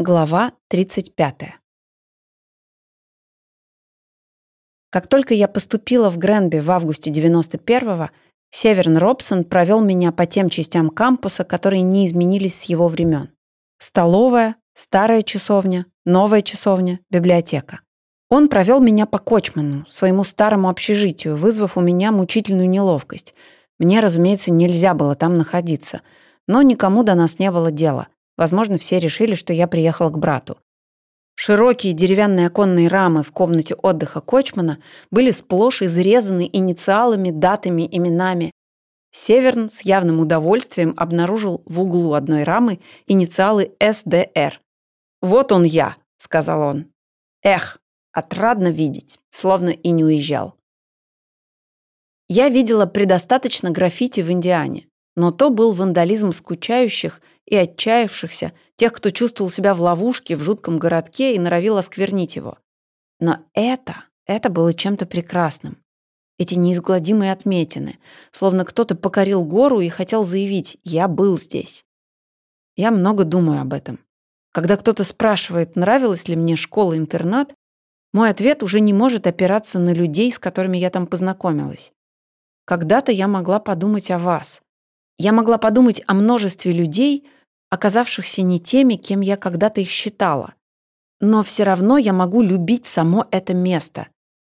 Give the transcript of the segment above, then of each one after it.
Глава 35. Как только я поступила в Гренби в августе 91-го, Северн Робсон провел меня по тем частям кампуса, которые не изменились с его времен. Столовая, старая часовня, новая часовня, библиотека. Он провел меня по Кочману, своему старому общежитию, вызвав у меня мучительную неловкость. Мне, разумеется, нельзя было там находиться, но никому до нас не было дела – Возможно, все решили, что я приехала к брату. Широкие деревянные оконные рамы в комнате отдыха Кочмана были сплошь изрезаны инициалами, датами, именами. Северн с явным удовольствием обнаружил в углу одной рамы инициалы СДР. «Вот он я», — сказал он. «Эх, отрадно видеть, словно и не уезжал». Я видела предостаточно граффити в Индиане, но то был вандализм скучающих и отчаявшихся, тех, кто чувствовал себя в ловушке в жутком городке и норовил осквернить его. Но это, это было чем-то прекрасным. Эти неизгладимые отметины, словно кто-то покорил гору и хотел заявить «я был здесь». Я много думаю об этом. Когда кто-то спрашивает, нравилась ли мне школа-интернат, мой ответ уже не может опираться на людей, с которыми я там познакомилась. Когда-то я могла подумать о вас. Я могла подумать о множестве людей, оказавшихся не теми, кем я когда-то их считала. Но все равно я могу любить само это место.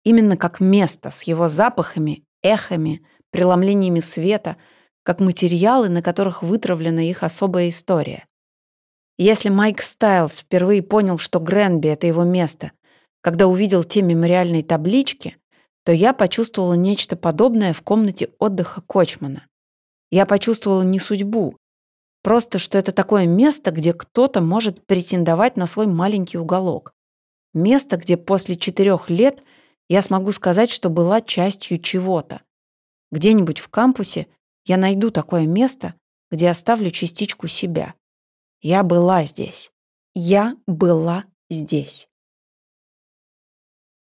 Именно как место с его запахами, эхами, преломлениями света, как материалы, на которых вытравлена их особая история. Если Майк Стайлз впервые понял, что Гренби — это его место, когда увидел те мемориальные таблички, то я почувствовала нечто подобное в комнате отдыха Кочмана. Я почувствовала не судьбу, Просто, что это такое место, где кто-то может претендовать на свой маленький уголок. Место, где после четырех лет я смогу сказать, что была частью чего-то. Где-нибудь в кампусе я найду такое место, где оставлю частичку себя. Я была здесь. Я была здесь.